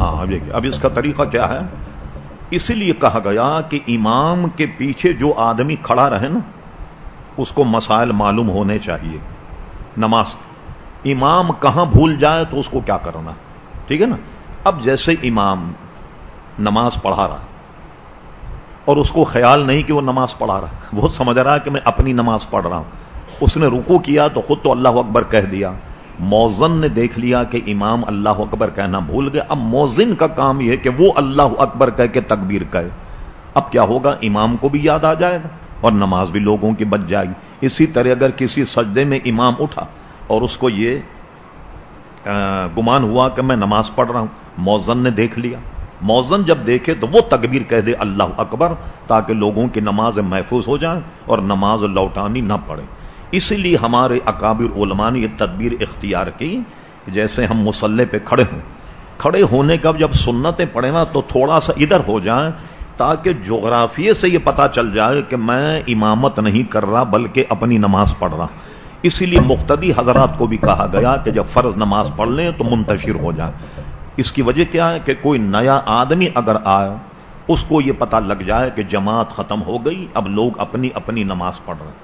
ہاں اب اس کا طریقہ کیا ہے؟ اسی لیے کہا گیا کہ امام کے پیچھے جو آدمی کھڑا رہے نا، اس کو مسائل معلوم ہونے چاہیے۔ نماز، امام کہاں بھول جائے تو اس کو کیا کرنا؟ ٹھیک ہے نا؟ اب جیسے امام نماز پڑھا رہا، اور اس کو خیال نہیں کہ وہ نماز پڑھا رہا، وہ سمجھ رہا کہ میں اپنی نماز پڑھ رہا ہوں۔ اس نے رکو کیا تو خود تو اللہ اکبر کہہ دیا۔ موزن نے دیکھ لیا کہ امام اللہ اکبر کہنا بھول گئے۔ اب موزن کا کام یہ کہ وہ اللہ اکبر کہہ کے تکبیر کہے۔ اب کیا ہوگا؟ امام کو بھی یاد آ جائے گا اور نماز بھی لوگوں کی بچ جائے گی۔ اسی طرح اگر کسی سجدے میں امام اٹھا اور اس کو یہ گمان ہوا کہ میں نماز پڑھ رہا ہوں، موزن نے دیکھ لیا۔ موزن جب دیکھے تو وہ تکبیر کہہ دے اللہ اکبر تاکہ لوگوں کی نماز محفوظ ہو جائیں اور نماز لوٹانی نہ پڑے۔ اسی لیے ہمارے اکابر علماء نے یہ تدبیر اختیار کی جیسے ہم مسلح پہ کھڑے ہوں۔ کھڑے ہونے کا جب سنتیں پڑے نا تو تھوڑا سا ادھر ہو جائیں تاکہ جغرافیے سے یہ پتا چل جائے کہ میں امامت نہیں کر رہا بلکہ اپنی نماز پڑھ رہا۔ اسی لیے مقتدی حضرات کو بھی کہا گیا کہ جب فرض نماز پڑھ لیں تو منتشر ہو جائیں۔ اس کی وجہ کیا ہے کہ کوئی نیا آدمی اگر آئے اس کو یہ پتا لگ جائے کہ جماعت ختم ہو گئی، اب لوگ اپنی اپنی نماز پڑھ رہے ہیں۔